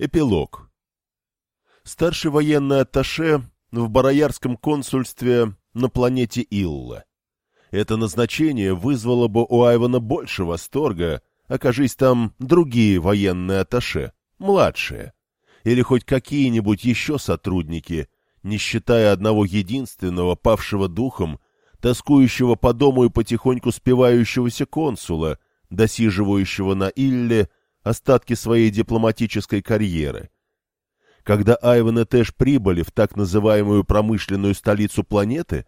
Эпилог. Старший военный атташе в Бароярском консульстве на планете Илла. Это назначение вызвало бы у Айвана больше восторга, окажись там другие военные атташе, младшие, или хоть какие-нибудь еще сотрудники, не считая одного единственного, павшего духом, тоскующего по дому и потихоньку спивающегося консула, досиживающего на Илле остатки своей дипломатической карьеры. Когда Айван и Тэш прибыли в так называемую промышленную столицу планеты,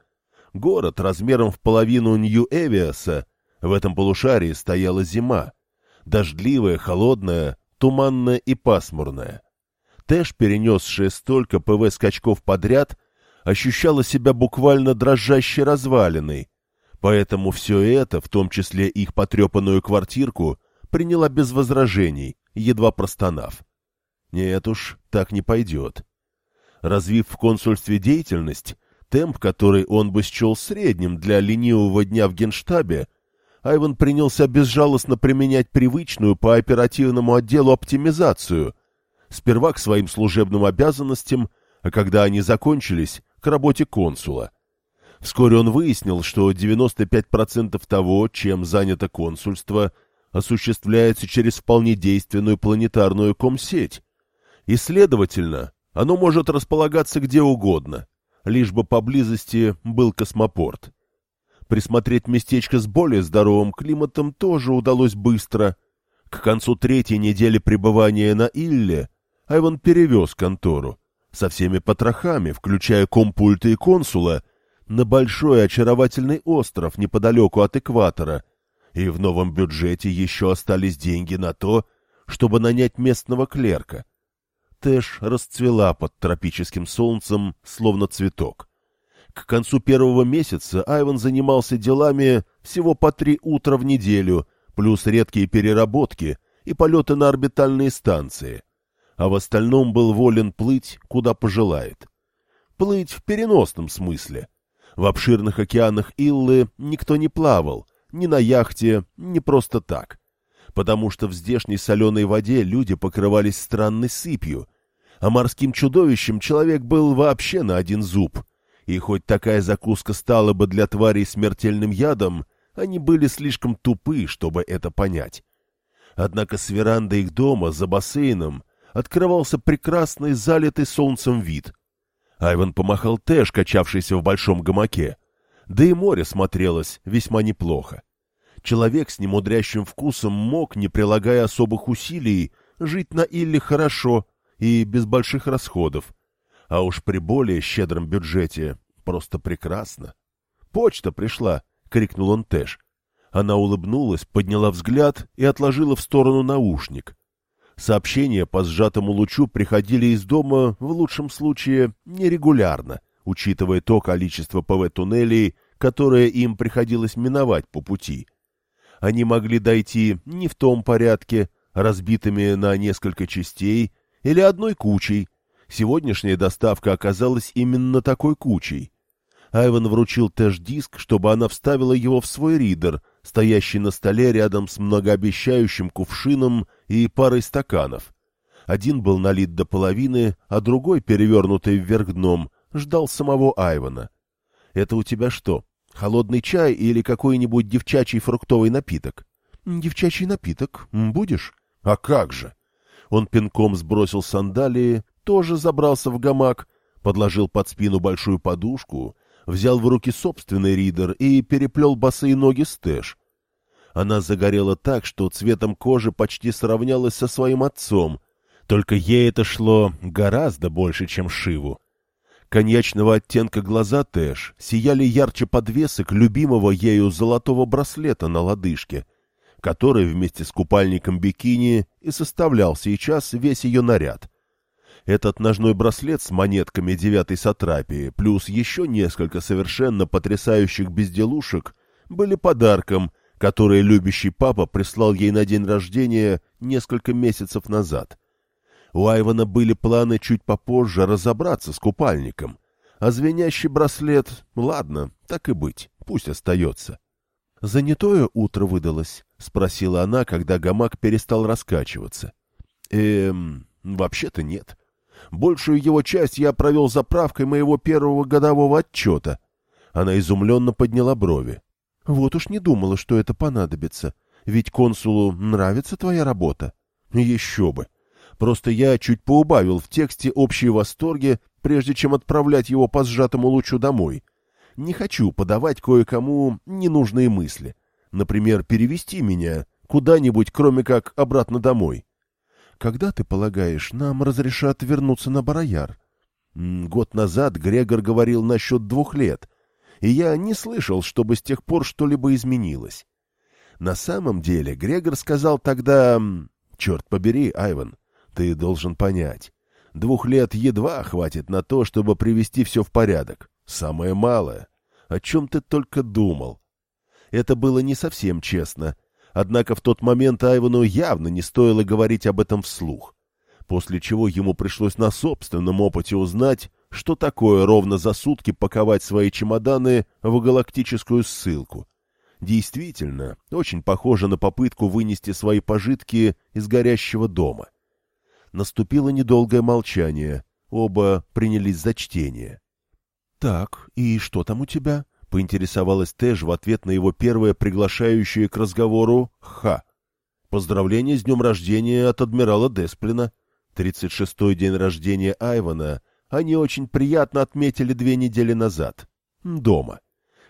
город размером в половину Нью-Эвиаса, в этом полушарии стояла зима, дождливая, холодная, туманная и пасмурная. Тэш, перенесшая столько ПВ-скачков подряд, ощущала себя буквально дрожащей развалиной, поэтому все это, в том числе их потрепанную квартирку, приняла без возражений, едва простонав. Нет уж, так не пойдет. Развив в консульстве деятельность, темп, который он бы счел средним для ленивого дня в генштабе, Айван принялся безжалостно применять привычную по оперативному отделу оптимизацию, сперва к своим служебным обязанностям, а когда они закончились, к работе консула. Вскоре он выяснил, что 95% того, чем занято консульство – осуществляется через вполне действенную планетарную комсеть, и, следовательно, оно может располагаться где угодно, лишь бы поблизости был космопорт. Присмотреть местечко с более здоровым климатом тоже удалось быстро. К концу третьей недели пребывания на Илле Айван перевез контору со всеми потрохами, включая компульты и консула, на большой очаровательный остров неподалеку от экватора, и в новом бюджете еще остались деньги на то, чтобы нанять местного клерка. Тэш расцвела под тропическим солнцем, словно цветок. К концу первого месяца Айван занимался делами всего по три утра в неделю, плюс редкие переработки и полеты на орбитальные станции, а в остальном был волен плыть, куда пожелает. Плыть в переносном смысле. В обширных океанах Иллы никто не плавал, ни на яхте, ни просто так. Потому что в здешней соленой воде люди покрывались странной сыпью, а морским чудовищем человек был вообще на один зуб. И хоть такая закуска стала бы для тварей смертельным ядом, они были слишком тупы, чтобы это понять. Однако с веранды их дома, за бассейном, открывался прекрасный залитый солнцем вид. Айван помахал Тэш, качавшийся в большом гамаке. Да и море смотрелось весьма неплохо. Человек с немудрящим вкусом мог, не прилагая особых усилий, жить на Илле хорошо и без больших расходов. А уж при более щедром бюджете просто прекрасно. «Почта пришла!» — крикнул он Тэш. Она улыбнулась, подняла взгляд и отложила в сторону наушник. Сообщения по сжатому лучу приходили из дома, в лучшем случае, нерегулярно — учитывая то количество ПВ-туннелей, которое им приходилось миновать по пути. Они могли дойти не в том порядке, разбитыми на несколько частей или одной кучей. Сегодняшняя доставка оказалась именно такой кучей. Айван вручил Тэш-диск, чтобы она вставила его в свой ридер, стоящий на столе рядом с многообещающим кувшином и парой стаканов. Один был налит до половины, а другой, перевернутый вверх дном, ждал самого Айвана. «Это у тебя что, холодный чай или какой-нибудь девчачий фруктовый напиток?» «Девчачий напиток. Будешь?» «А как же!» Он пинком сбросил сандалии, тоже забрался в гамак, подложил под спину большую подушку, взял в руки собственный ридер и переплел босые ноги с Тэш. Она загорела так, что цветом кожи почти сравнялась со своим отцом, только ей это шло гораздо больше, чем Шиву. Коньячного оттенка глаза Тэш сияли ярче подвесок любимого ею золотого браслета на лодыжке, который вместе с купальником бикини и составлял сейчас весь ее наряд. Этот ножной браслет с монетками девятой сатрапии, плюс еще несколько совершенно потрясающих безделушек, были подарком, который любящий папа прислал ей на день рождения несколько месяцев назад. У Айвана были планы чуть попозже разобраться с купальником. А звенящий браслет, ладно, так и быть, пусть остается. — Занятое утро выдалось? — спросила она, когда гамак перестал раскачиваться. — Эм, Вообще-то нет. Большую его часть я провел заправкой моего первого годового отчета. Она изумленно подняла брови. Вот уж не думала, что это понадобится. Ведь консулу нравится твоя работа. Еще бы. Просто я чуть поубавил в тексте общие восторги, прежде чем отправлять его по сжатому лучу домой. Не хочу подавать кое-кому ненужные мысли. Например, перевести меня куда-нибудь, кроме как обратно домой. Когда, ты полагаешь, нам разрешат вернуться на Барояр? Год назад Грегор говорил насчет двух лет, и я не слышал, чтобы с тех пор что-либо изменилось. На самом деле Грегор сказал тогда... Черт побери, Айван, ты должен понять. Двух лет едва хватит на то, чтобы привести все в порядок. Самое малое. О чем ты только думал? Это было не совсем честно, Однако в тот момент Айвану явно не стоило говорить об этом вслух, после чего ему пришлось на собственном опыте узнать, что такое ровно за сутки паковать свои чемоданы в галактическую ссылку. Действительно, очень похоже на попытку вынести свои пожитки из горящего дома. Наступило недолгое молчание, оба принялись за чтение. — Так, и что там у тебя? — поинтересовалась Тэш в ответ на его первое приглашающее к разговору «Ха». Поздравление с днем рождения от адмирала Десплина. Тридцать шестой день рождения Айвана они очень приятно отметили две недели назад. Дома.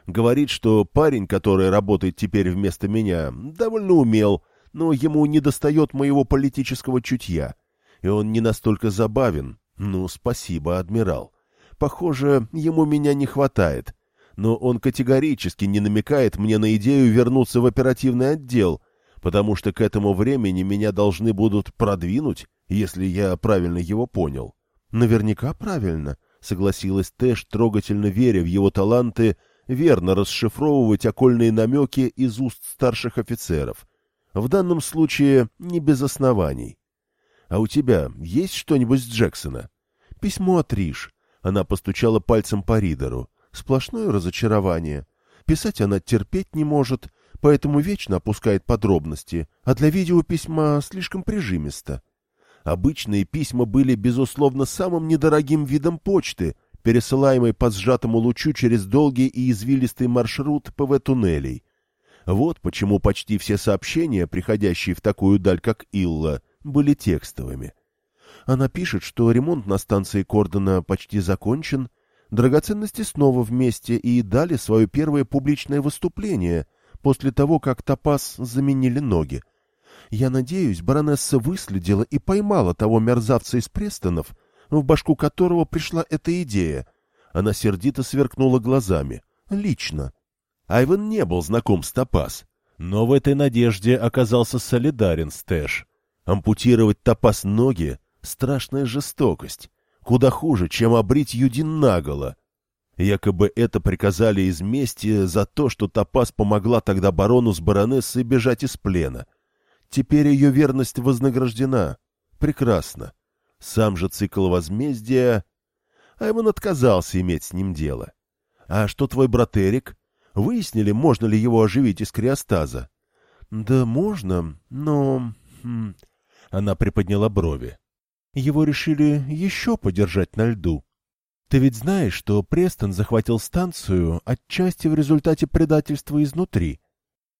Говорит, что парень, который работает теперь вместо меня, довольно умел, но ему недостает моего политического чутья. И он не настолько забавен. Ну, спасибо, адмирал. Похоже, ему меня не хватает но он категорически не намекает мне на идею вернуться в оперативный отдел, потому что к этому времени меня должны будут продвинуть, если я правильно его понял. — Наверняка правильно, — согласилась Тэш, трогательно веря в его таланты верно расшифровывать окольные намеки из уст старших офицеров. В данном случае не без оснований. — А у тебя есть что-нибудь с Джексона? — Письмо от Риш. Она постучала пальцем по Ридеру сплошное разочарование. Писать она терпеть не может, поэтому вечно опускает подробности, а для видеописьма слишком прижимисто. Обычные письма были, безусловно, самым недорогим видом почты, пересылаемой по сжатому лучу через долгий и извилистый маршрут ПВ-туннелей. Вот почему почти все сообщения, приходящие в такую даль, как Илла, были текстовыми. Она пишет, что ремонт на станции Кордона почти закончен, Драгоценности снова вместе и дали свое первое публичное выступление после того, как Топаз заменили ноги. Я надеюсь, баронесса выследила и поймала того мерзавца из Престонов, в башку которого пришла эта идея. Она сердито сверкнула глазами. Лично. Айвен не был знаком с Топаз, но в этой надежде оказался солидарен с Тэш. Ампутировать Топаз ноги — страшная жестокость куда хуже, чем обрить Юдин наголо. Якобы это приказали из мести за то, что Топас помогла тогда барону с баронессой бежать из плена. Теперь ее верность вознаграждена. Прекрасно. Сам же цикл возмездия... Аймон отказался иметь с ним дело. А что твой брат Эрик? Выяснили, можно ли его оживить из криостаза? Да можно, но... Она приподняла брови его решили еще подержать на льду. Ты ведь знаешь, что Престон захватил станцию отчасти в результате предательства изнутри.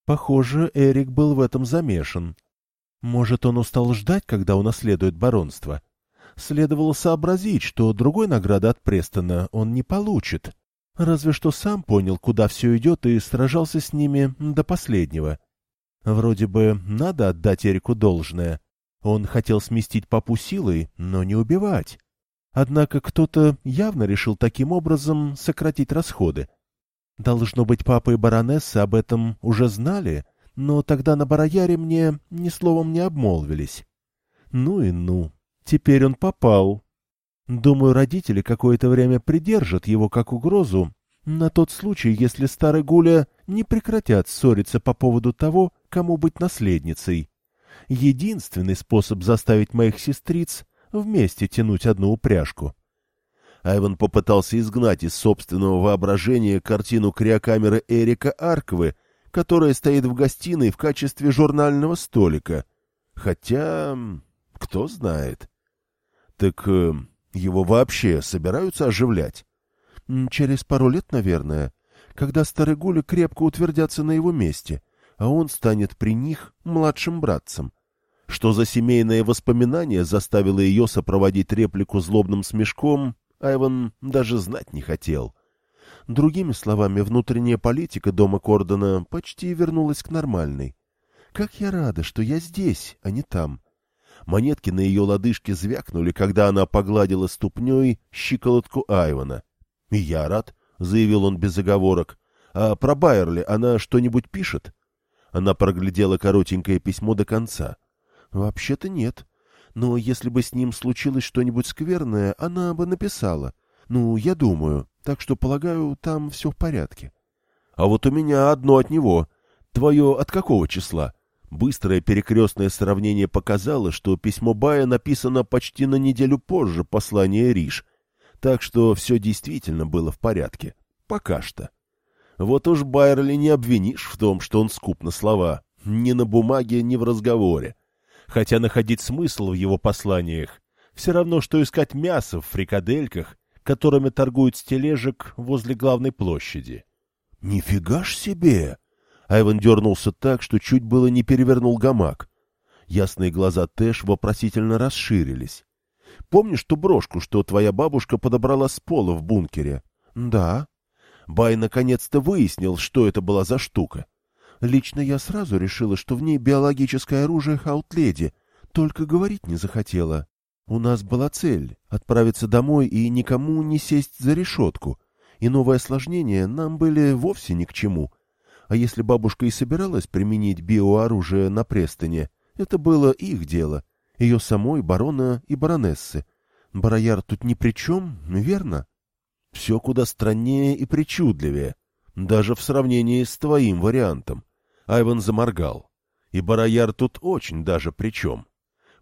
Похоже, Эрик был в этом замешан. Может, он устал ждать, когда унаследует баронство? Следовало сообразить, что другой награды от Престона он не получит. Разве что сам понял, куда все идет, и сражался с ними до последнего. Вроде бы надо отдать Эрику должное. Он хотел сместить папу силой, но не убивать. Однако кто-то явно решил таким образом сократить расходы. Должно быть, папа и баронесса об этом уже знали, но тогда на Барояре мне ни словом не обмолвились. Ну и ну, теперь он попал. Думаю, родители какое-то время придержат его как угрозу, на тот случай, если старый Гуля не прекратят ссориться по поводу того, кому быть наследницей единственный способ заставить моих сестриц вместе тянуть одну упряжку. Айван попытался изгнать из собственного воображения картину криокамеры Эрика Арквы, которая стоит в гостиной в качестве журнального столика. Хотя, кто знает. Так э, его вообще собираются оживлять? Через пару лет, наверное, когда старые гули крепко утвердятся на его месте, а он станет при них младшим братцем. Что за семейное воспоминание заставило ее сопроводить реплику злобным смешком, Айван даже знать не хотел. Другими словами, внутренняя политика дома Кордона почти вернулась к нормальной. Как я рада, что я здесь, а не там. Монетки на ее лодыжке звякнули, когда она погладила ступней щиколотку Айвана. — я рад, — заявил он без заговорок. — А про Байерли она что-нибудь пишет? Она проглядела коротенькое письмо до конца. Вообще-то нет. Но если бы с ним случилось что-нибудь скверное, она бы написала. Ну, я думаю. Так что, полагаю, там все в порядке. А вот у меня одно от него. Твое от какого числа? Быстрое перекрестное сравнение показало, что письмо Бая написано почти на неделю позже послания Риш. Так что все действительно было в порядке. Пока что. Вот уж Байерли не обвинишь в том, что он скуп на слова. Ни на бумаге, ни в разговоре хотя находить смысл в его посланиях все равно, что искать мясо в фрикадельках, которыми торгуют с тележек возле главной площади. — Нифига ж себе! Айван дернулся так, что чуть было не перевернул гамак. Ясные глаза Тэш вопросительно расширились. — Помнишь ту брошку, что твоя бабушка подобрала с пола в бункере? — Да. Бай наконец-то выяснил, что это была за штука. Лично я сразу решила, что в ней биологическое оружие Хаутледи, только говорить не захотела. У нас была цель — отправиться домой и никому не сесть за решетку, и новые осложнения нам были вовсе ни к чему. А если бабушка и собиралась применить биооружие на Престоне, это было их дело, ее самой, барона и баронессы. Барояр тут ни при чем, верно? Все куда страннее и причудливее, даже в сравнении с твоим вариантом. Айван заморгал. И Барояр тут очень даже при чем.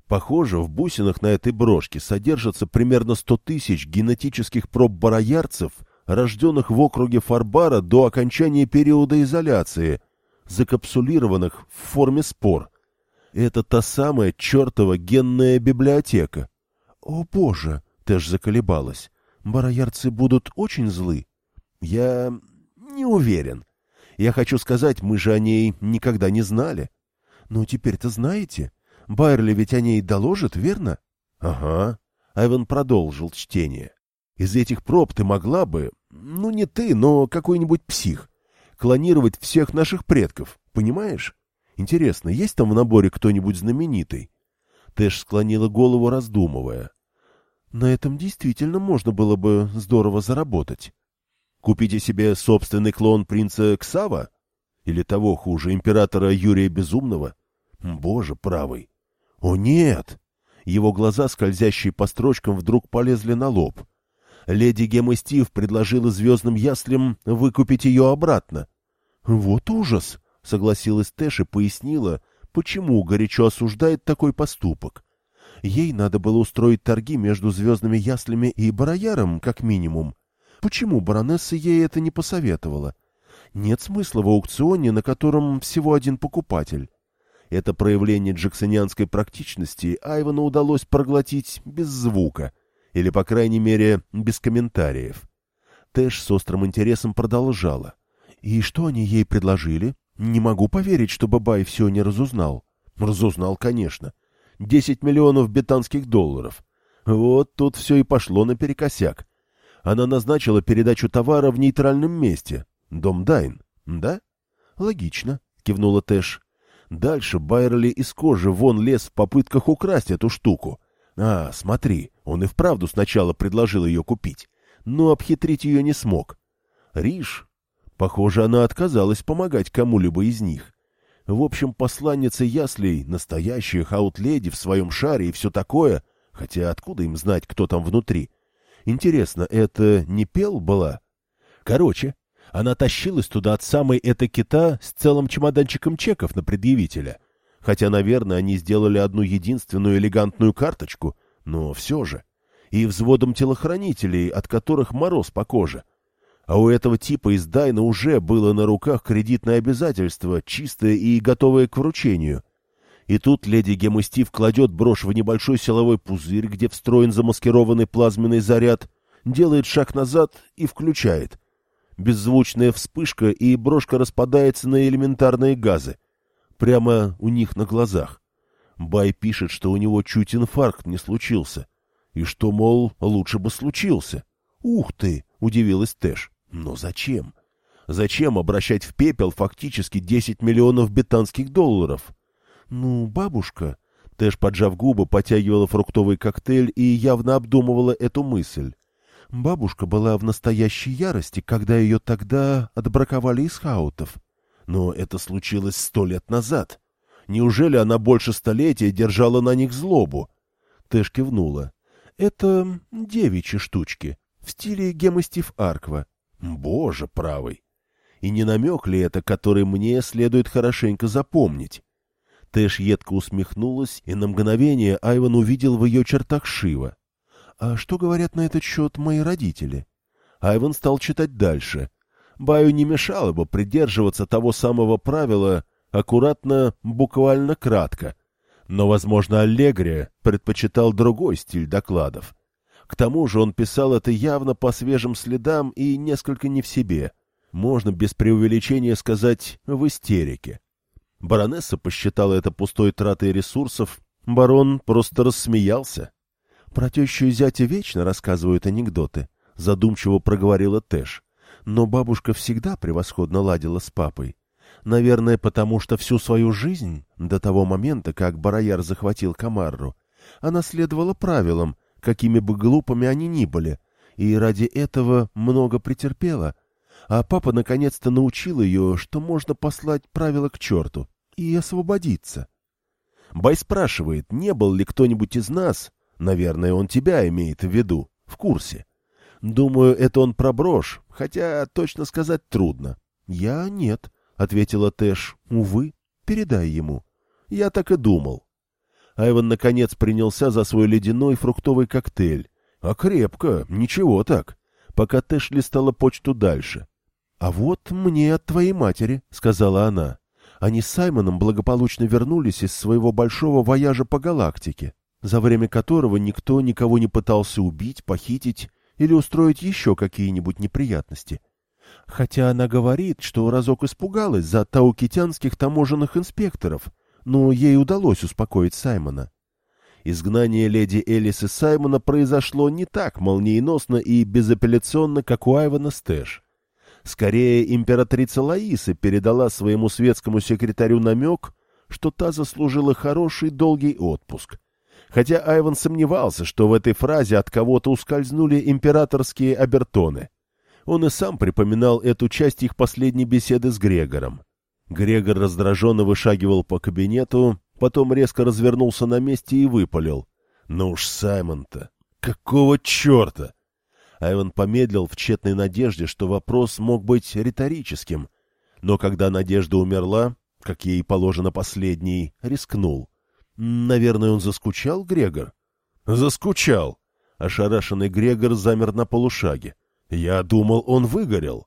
Похоже, в бусинах на этой брошке содержится примерно сто тысяч генетических проб бароярцев, рожденных в округе Фарбара до окончания периода изоляции, закапсулированных в форме спор. Это та самая чертова генная библиотека. — О, боже! — Тэш заколебалась. — Бароярцы будут очень злы. — Я не уверен. Я хочу сказать, мы же о ней никогда не знали. Но теперь-то знаете. Байерли ведь о ней доложит, верно? Ага. Айвен продолжил чтение. Из этих проб ты могла бы, ну не ты, но какой-нибудь псих, клонировать всех наших предков, понимаешь? Интересно, есть там в наборе кто-нибудь знаменитый? Тэш склонила голову, раздумывая. На этом действительно можно было бы здорово заработать. Купите себе собственный клон принца Ксава? Или того хуже, императора Юрия Безумного? Боже правый! О, нет! Его глаза, скользящие по строчкам, вдруг полезли на лоб. Леди Гемма Стив предложила звездным яслям выкупить ее обратно. «Вот ужас!» — согласилась Тэш и пояснила, почему горячо осуждает такой поступок. Ей надо было устроить торги между звездными яслями и барояром, как минимум, Почему баронесса ей это не посоветовала? Нет смысла в аукционе, на котором всего один покупатель. Это проявление джексонианской практичности Айвану удалось проглотить без звука, или, по крайней мере, без комментариев. Тэш с острым интересом продолжала. «И что они ей предложили? Не могу поверить, что Бабай все не разузнал». «Разузнал, конечно. Десять миллионов бетанских долларов. Вот тут все и пошло наперекосяк она назначила передачу товара в нейтральном месте. Дом Дайн, да? Логично, кивнула Тэш. Дальше Байерли из кожи вон лез в попытках украсть эту штуку. А, смотри, он и вправду сначала предложил ее купить, но обхитрить ее не смог. Риш, похоже, она отказалась помогать кому-либо из них. В общем, посланница Яслей, настоящая хаутледи в своем шаре и все такое, хотя откуда им знать, кто там внутри, Интересно, это не пел была? Короче, она тащилась туда от самой этой кита с целым чемоданчиком чеков на предъявителя. Хотя, наверное, они сделали одну единственную элегантную карточку, но все же. И взводом телохранителей, от которых мороз по коже. А у этого типа из Дайна уже было на руках кредитное обязательство, чистое и готовое к вручению. И тут леди Гемостив кладет брошь в небольшой силовой пузырь, где встроен замаскированный плазменный заряд, делает шаг назад и включает. Беззвучная вспышка, и брошка распадается на элементарные газы. Прямо у них на глазах. Бай пишет, что у него чуть инфаркт не случился. И что, мол, лучше бы случился. «Ух ты!» — удивилась Тэш. «Но зачем? Зачем обращать в пепел фактически 10 миллионов бетанских долларов?» «Ну, бабушка...» Тэш, поджав губы, потягивала фруктовый коктейль и явно обдумывала эту мысль. Бабушка была в настоящей ярости, когда ее тогда отбраковали из хаутов. Но это случилось сто лет назад. Неужели она больше столетия держала на них злобу? Тэш кивнула. Это девичьи штучки, в стиле гемостив Арква. Боже правый! И не намек ли это, который мне следует хорошенько запомнить? Тэш едко усмехнулась, и на мгновение Айван увидел в ее чертах Шива. «А что говорят на этот счет мои родители?» Айван стал читать дальше. Баю не мешало бы придерживаться того самого правила аккуратно, буквально кратко. Но, возможно, Аллегрия предпочитал другой стиль докладов. К тому же он писал это явно по свежим следам и несколько не в себе. Можно без преувеличения сказать «в истерике». Баронесса посчитала это пустой тратой ресурсов, барон просто рассмеялся. «Про тещу и зятя вечно рассказывают анекдоты», — задумчиво проговорила Тэш. «Но бабушка всегда превосходно ладила с папой. Наверное, потому что всю свою жизнь, до того момента, как Барояр захватил Камарру, она следовала правилам, какими бы глупыми они ни были, и ради этого много претерпела, а папа наконец-то научил ее, что можно послать правила к черту и освободиться. Бай спрашивает, не был ли кто-нибудь из нас, наверное, он тебя имеет в виду, в курсе. Думаю, это он про брошь, хотя точно сказать трудно. Я нет, — ответила Тэш. Увы, передай ему. Я так и думал. Айван, наконец, принялся за свой ледяной фруктовый коктейль. А крепко, ничего так. Пока Тэш листала почту дальше. «А вот мне от твоей матери», — сказала она. Они с Саймоном благополучно вернулись из своего большого вояжа по галактике, за время которого никто никого не пытался убить, похитить или устроить еще какие-нибудь неприятности. Хотя она говорит, что разок испугалась за таукитянских таможенных инспекторов, но ей удалось успокоить Саймона. Изгнание леди Элис и Саймона произошло не так молниеносно и безапелляционно, как у Айвана Стэш. Скорее, императрица Лаиса передала своему светскому секретарю намек, что та заслужила хороший долгий отпуск. Хотя Айван сомневался, что в этой фразе от кого-то ускользнули императорские обертоны. Он и сам припоминал эту часть их последней беседы с Грегором. Грегор раздраженно вышагивал по кабинету, потом резко развернулся на месте и выпалил. «Ну уж Саймон-то! Какого черта!» Айван помедлил в тщетной надежде, что вопрос мог быть риторическим. Но когда надежда умерла, как ей положено последней, рискнул. Наверное, он заскучал, Грегор? Заскучал. Ошарашенный Грегор замер на полушаге. Я думал, он выгорел.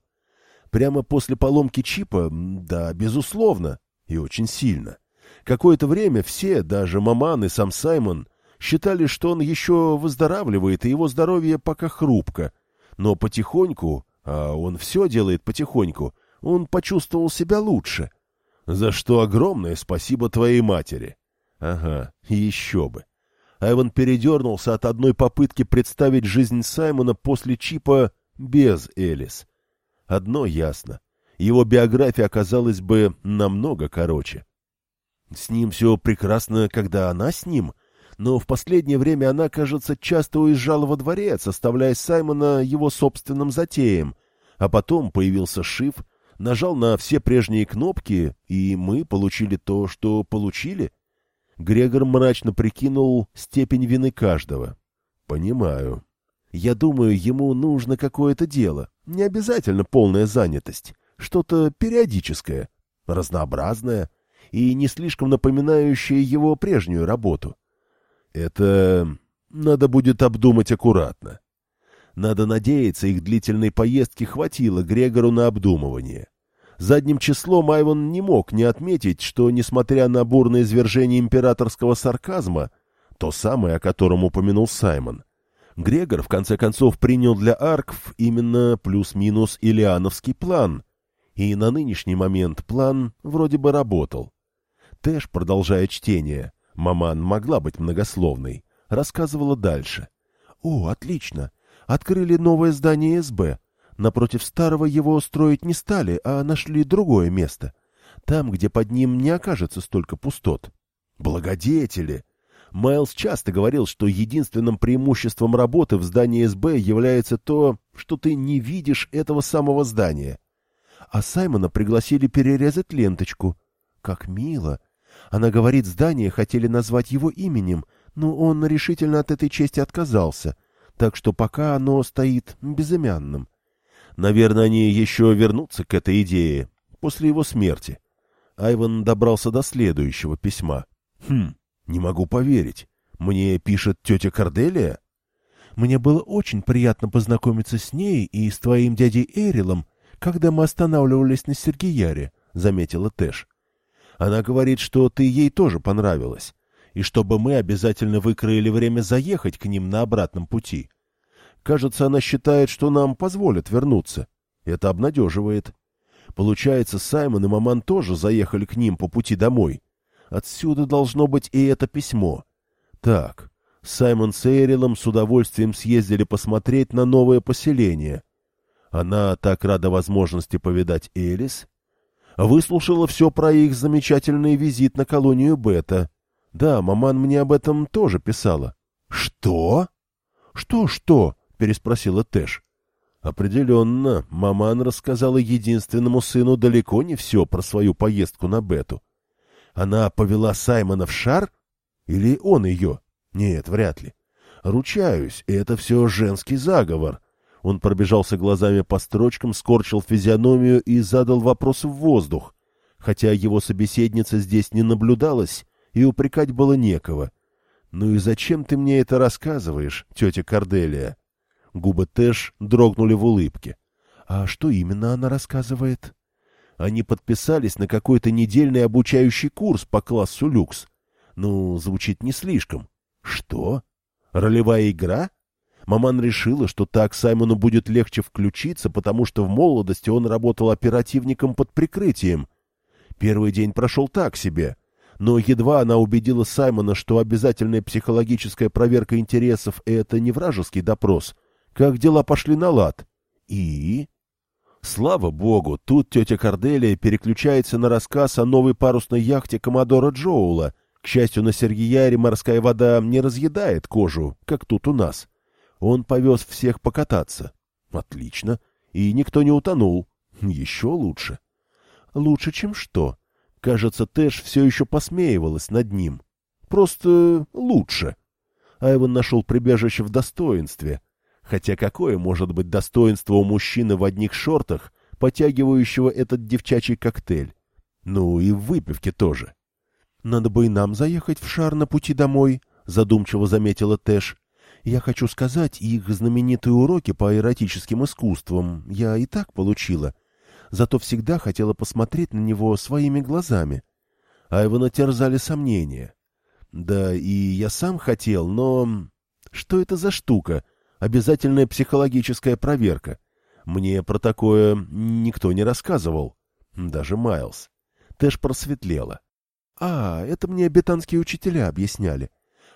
Прямо после поломки чипа, да, безусловно, и очень сильно. Какое-то время все, даже Маман и сам Саймон, Считали, что он еще выздоравливает, и его здоровье пока хрупко. Но потихоньку, а он все делает потихоньку, он почувствовал себя лучше. За что огромное спасибо твоей матери. Ага, еще бы. Айван передернулся от одной попытки представить жизнь Саймона после чипа без Элис. Одно ясно. Его биография оказалась бы намного короче. С ним все прекрасно, когда она с ним, но в последнее время она, кажется, часто уезжала во дворец, оставляя Саймона его собственным затеям. А потом появился Шиф, нажал на все прежние кнопки, и мы получили то, что получили. Грегор мрачно прикинул степень вины каждого. «Понимаю. Я думаю, ему нужно какое-то дело. Не обязательно полная занятость. Что-то периодическое, разнообразное и не слишком напоминающее его прежнюю работу. Это надо будет обдумать аккуратно. Надо надеяться, их длительной поездки хватило Грегору на обдумывание. Задним числом Айвон не мог не отметить, что, несмотря на бурное извержение императорского сарказма, то самое, о котором упомянул Саймон, Грегор, в конце концов, принял для аркв именно плюс-минус Илиановский план, и на нынешний момент план вроде бы работал. Тэш, продолжая чтение, маман могла быть многословной, рассказывала дальше. «О, отлично! Открыли новое здание СБ. Напротив старого его строить не стали, а нашли другое место. Там, где под ним не окажется столько пустот. Благодетели! Майлз часто говорил, что единственным преимуществом работы в здании СБ является то, что ты не видишь этого самого здания. А Саймона пригласили перерезать ленточку. Как мило! Она говорит, здание хотели назвать его именем, но он решительно от этой чести отказался, так что пока оно стоит безымянным. Наверное, они еще вернутся к этой идее после его смерти. Айван добрался до следующего письма. Хм, не могу поверить. Мне пишет тетя Корделия? Мне было очень приятно познакомиться с ней и с твоим дядей Эрилом, когда мы останавливались на Сергияре, — заметила Тэш. Она говорит, что ты ей тоже понравилась, и чтобы мы обязательно выкроили время заехать к ним на обратном пути. Кажется, она считает, что нам позволят вернуться. Это обнадеживает. Получается, Саймон и Маман тоже заехали к ним по пути домой. Отсюда должно быть и это письмо. Так, Саймон с Эйрилом с удовольствием съездили посмотреть на новое поселение. Она так рада возможности повидать Элис. Выслушала все про их замечательный визит на колонию Бета. Да, маман мне об этом тоже писала. Что? Что-что? переспросила Тэш. Определенно, маман рассказала единственному сыну далеко не все про свою поездку на Бету. Она повела Саймона в шар? Или он ее? Нет, вряд ли. Ручаюсь, это все женский заговор. Он пробежался глазами по строчкам, скорчил физиономию и задал вопрос в воздух, хотя его собеседница здесь не наблюдалась, и упрекать было некого. «Ну и зачем ты мне это рассказываешь, тетя Корделия?» Губы Тэш дрогнули в улыбке. «А что именно она рассказывает?» Они подписались на какой-то недельный обучающий курс по классу люкс. Ну, звучит не слишком. Что? Ролевая игра? Маман решила, что так Саймону будет легче включиться, потому что в молодости он работал оперативником под прикрытием. Первый день прошел так себе. Но едва она убедила Саймона, что обязательная психологическая проверка интересов — это не вражеский допрос, как дела пошли на лад. И... Слава богу, тут тетя Корделия переключается на рассказ о новой парусной яхте Коммодора Джоула. К счастью, на Сергияре морская вода не разъедает кожу, как тут у нас. Он повез всех покататься. Отлично. И никто не утонул. Еще лучше. Лучше, чем что? Кажется, Тэш все еще посмеивалась над ним. Просто лучше. Айван нашел прибежище в достоинстве — Хотя какое может быть достоинство у мужчины в одних шортах, потягивающего этот девчачий коктейль? Ну и в выпивке тоже. «Надо бы и нам заехать в шар на пути домой», — задумчиво заметила Тэш. «Я хочу сказать, их знаменитые уроки по эротическим искусствам я и так получила. Зато всегда хотела посмотреть на него своими глазами». Айвана терзали сомнения. «Да и я сам хотел, но...» «Что это за штука?» обязательная психологическая проверка. Мне про такое никто не рассказывал. Даже Майлз. Тэш просветлела. А, это мне обетанские учителя объясняли.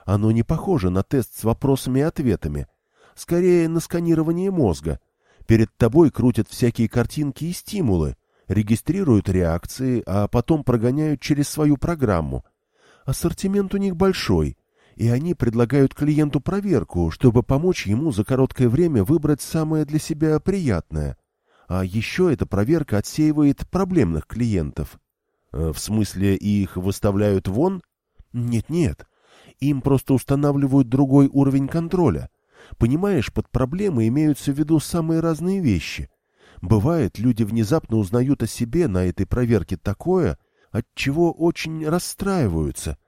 Оно не похоже на тест с вопросами и ответами. Скорее, на сканирование мозга. Перед тобой крутят всякие картинки и стимулы, регистрируют реакции, а потом прогоняют через свою программу. Ассортимент у них большой — и они предлагают клиенту проверку, чтобы помочь ему за короткое время выбрать самое для себя приятное. А еще эта проверка отсеивает проблемных клиентов. Э, в смысле, их выставляют вон? Нет-нет, им просто устанавливают другой уровень контроля. Понимаешь, под проблемой имеются в виду самые разные вещи. Бывает, люди внезапно узнают о себе на этой проверке такое, от чего очень расстраиваются —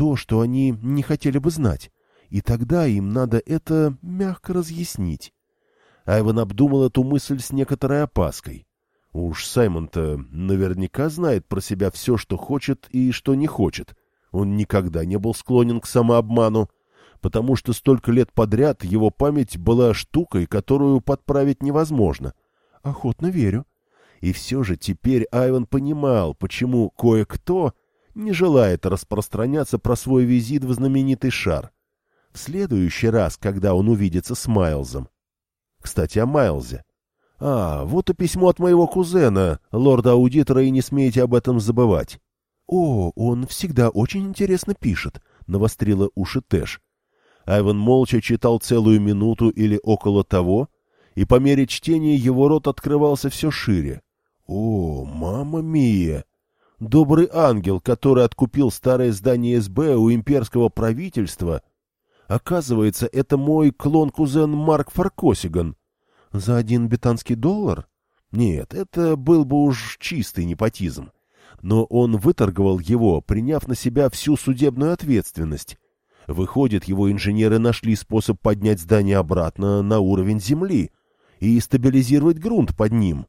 то, что они не хотели бы знать, и тогда им надо это мягко разъяснить. Айван обдумал эту мысль с некоторой опаской. Уж Саймон-то наверняка знает про себя все, что хочет и что не хочет. Он никогда не был склонен к самообману, потому что столько лет подряд его память была штукой, которую подправить невозможно. Охотно верю. И все же теперь Айван понимал, почему кое-кто не желает распространяться про свой визит в знаменитый шар. В следующий раз, когда он увидится с Майлзом. Кстати, о Майлзе. А, вот и письмо от моего кузена, лорда-аудитора, и не смейте об этом забывать. О, он всегда очень интересно пишет, — навострила уши Тэш. Айван молча читал целую минуту или около того, и по мере чтения его рот открывался все шире. О, мама мия! Добрый ангел, который откупил старое здание СБ у имперского правительства. Оказывается, это мой клон-кузен Марк Фаркосиган. За один бетанский доллар? Нет, это был бы уж чистый непотизм. Но он выторговал его, приняв на себя всю судебную ответственность. Выходит, его инженеры нашли способ поднять здание обратно на уровень земли и стабилизировать грунт под ним.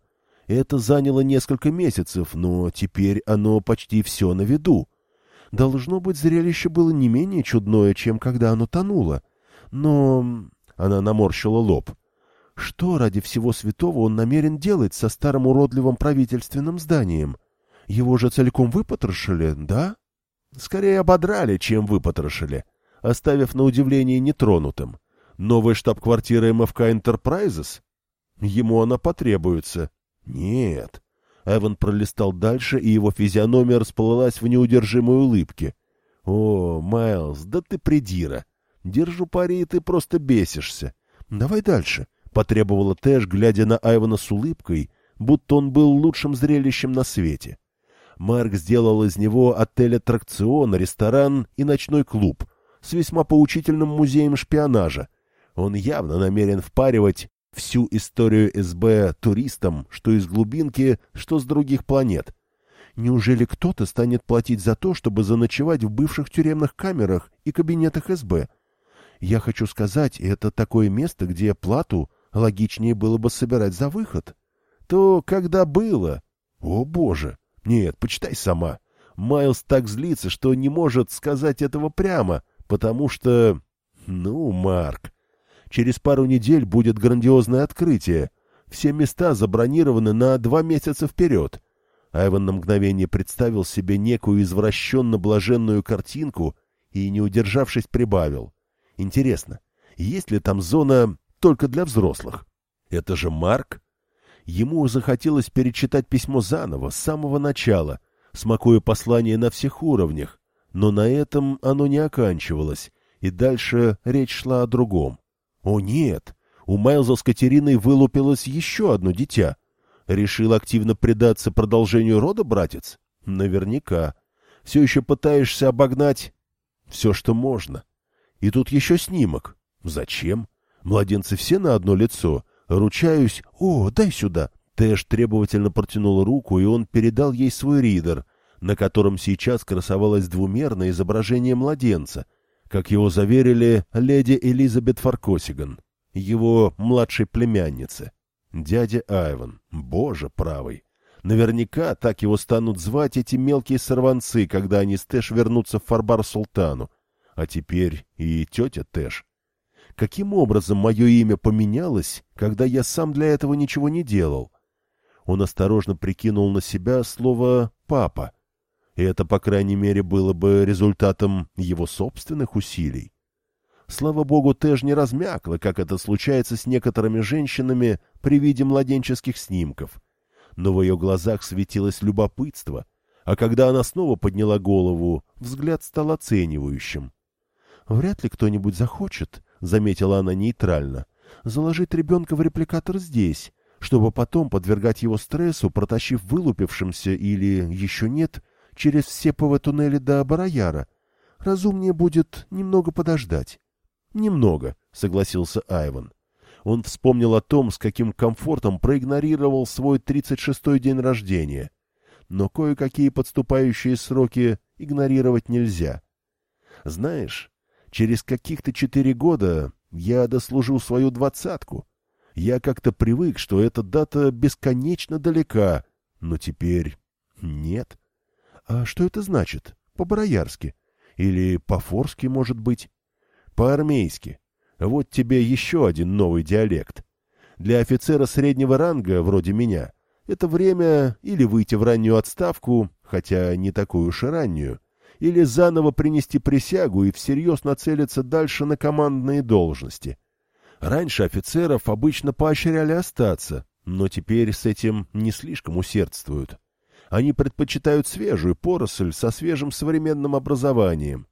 Это заняло несколько месяцев, но теперь оно почти все на виду. Должно быть, зрелище было не менее чудное, чем когда оно тонуло. Но... Она наморщила лоб. Что ради всего святого он намерен делать со старым уродливым правительственным зданием? Его же целиком выпотрошили, да? Скорее ободрали, чем выпотрошили, оставив на удивление нетронутым. Новая штаб-квартира МФК Enterprises? Ему она потребуется. Нет. Эван пролистал дальше, и его физиономия расплылась в неудержимой улыбке. О, Майлз, да ты придира. Держу пари, и ты просто бесишься. Давай дальше. — потребовала Тэш, глядя на Айвана с улыбкой, будто он был лучшим зрелищем на свете. Марк сделал из него отель-аттракцион, ресторан и ночной клуб с весьма поучительным музеем шпионажа. Он явно намерен впаривать всю историю СБ туристам, что из глубинки, что с других планет. Неужели кто-то станет платить за то, чтобы заночевать в бывших тюремных камерах и кабинетах СБ? Я хочу сказать, это такое место, где плату логичнее было бы собирать за выход. То когда было... О, боже! Нет, почитай сама. Майлз так злится, что не может сказать этого прямо, потому что... Ну, Марк, через пару недель будет грандиозное открытие. Все места забронированы на два месяца вперед. Айван на мгновение представил себе некую извращенно-блаженную картинку и, не удержавшись, прибавил. Интересно, есть ли там зона только для взрослых. Это же Марк. Ему захотелось перечитать письмо заново, с самого начала, смакуя послание на всех уровнях, но на этом оно не оканчивалось, и дальше речь шла о другом. О нет, у Майлза с Катериной вылупилось еще одно дитя. Решил активно предаться продолжению рода, братец? Наверняка. Все еще пытаешься обогнать все, что можно. И тут еще снимок. Зачем? Младенцы все на одно лицо. Ручаюсь. О, дай сюда. Тэш требовательно протянула руку, и он передал ей свой ридер, на котором сейчас красовалось двумерное изображение младенца, как его заверили леди Элизабет Фаркосиган, его младшей племяннице. Дядя Айван. Боже правый. Наверняка так его станут звать эти мелкие сорванцы, когда они с Тэш вернутся в Фарбар Султану. А теперь и тетя Тэш. Каким образом мое имя поменялось, когда я сам для этого ничего не делал? Он осторожно прикинул на себя слово «папа». И это, по крайней мере, было бы результатом его собственных усилий. Слава богу, Тэш не размякла, как это случается с некоторыми женщинами при виде младенческих снимков. Но в ее глазах светилось любопытство, а когда она снова подняла голову, взгляд стал оценивающим. Вряд ли кто-нибудь захочет, — заметила она нейтрально, — заложить ребенка в репликатор здесь, чтобы потом подвергать его стрессу, протащив вылупившимся или, еще нет, через все ПВ-туннели до Бараяра. Разумнее будет немного подождать. — Немного, — согласился Айван. Он вспомнил о том, с каким комфортом проигнорировал свой тридцать шестой день рождения. Но кое-какие подступающие сроки игнорировать нельзя. Знаешь, Через каких-то четыре года я дослужил свою двадцатку. Я как-то привык, что эта дата бесконечно далека, но теперь нет. А что это значит? По-бароярски? Или по-форски, может быть? По-армейски. Вот тебе еще один новый диалект. Для офицера среднего ранга, вроде меня, это время или выйти в раннюю отставку, хотя не такую уж и раннюю, или заново принести присягу и всерьез нацелиться дальше на командные должности. Раньше офицеров обычно поощряли остаться, но теперь с этим не слишком усердствуют. Они предпочитают свежую поросль со свежим современным образованием.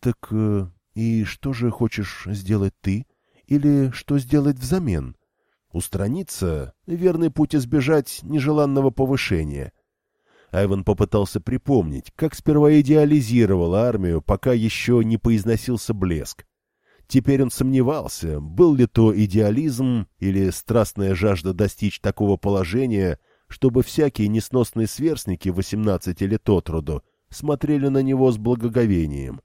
Так э, и что же хочешь сделать ты? Или что сделать взамен? Устраниться — верный путь избежать нежеланного повышения. Айван попытался припомнить, как сперва идеализировал армию, пока еще не поизносился блеск. Теперь он сомневался, был ли то идеализм или страстная жажда достичь такого положения, чтобы всякие несносные сверстники 18 лет от роду смотрели на него с благоговением.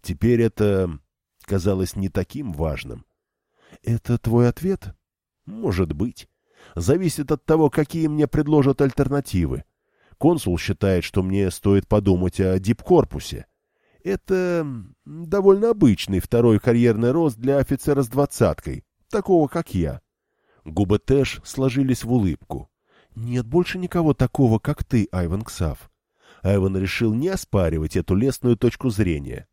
Теперь это казалось не таким важным. — Это твой ответ? — Может быть. Зависит от того, какие мне предложат альтернативы. Консул считает, что мне стоит подумать о дипкорпусе. Это довольно обычный второй карьерный рост для офицера с двадцаткой, такого, как я. Губы Тэш сложились в улыбку. Нет больше никого такого, как ты, Айван Ксав. Айван решил не оспаривать эту лестную точку зрения.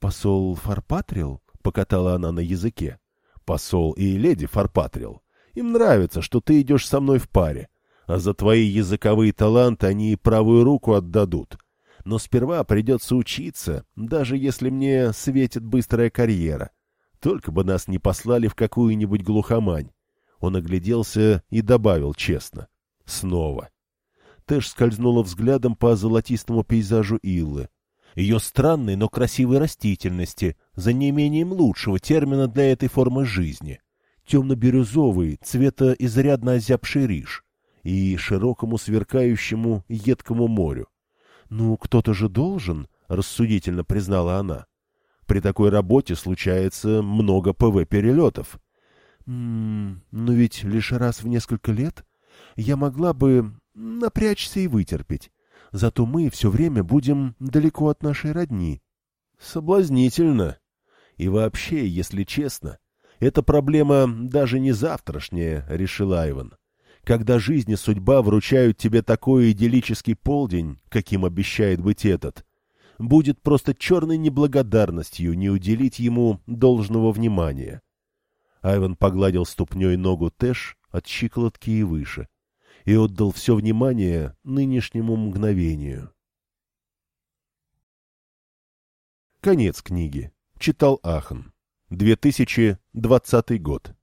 «Посол Фарпатрил?» — покатала она на языке. «Посол и леди Фарпатрил. Им нравится, что ты идешь со мной в паре, а за твои языковые таланты они и правую руку отдадут. Но сперва придется учиться, даже если мне светит быстрая карьера. Только бы нас не послали в какую-нибудь глухомань». Он огляделся и добавил честно. Снова. Тэш скользнула взглядом по золотистому пейзажу Иллы. Ее странной, но красивой растительности, за неимением лучшего термина для этой формы жизни. Темно-бирюзовый, цвета изрядно озябший риж и широкому сверкающему едкому морю. «Ну, кто-то же должен», — рассудительно признала она. «При такой работе случается много ПВ-перелетов». «М -м, «Но ведь лишь раз в несколько лет», я могла бы напрячься и вытерпеть. Зато мы все время будем далеко от нашей родни. Соблазнительно. И вообще, если честно, эта проблема даже не завтрашняя, — решил Айван. Когда жизнь и судьба вручают тебе такой идиллический полдень, каким обещает быть этот, будет просто черной неблагодарностью не уделить ему должного внимания. Айван погладил ступней ногу Тэш от щиколотки и выше и отдал все внимание нынешнему мгновению. Конец книги. Читал Ахан. 2020 год.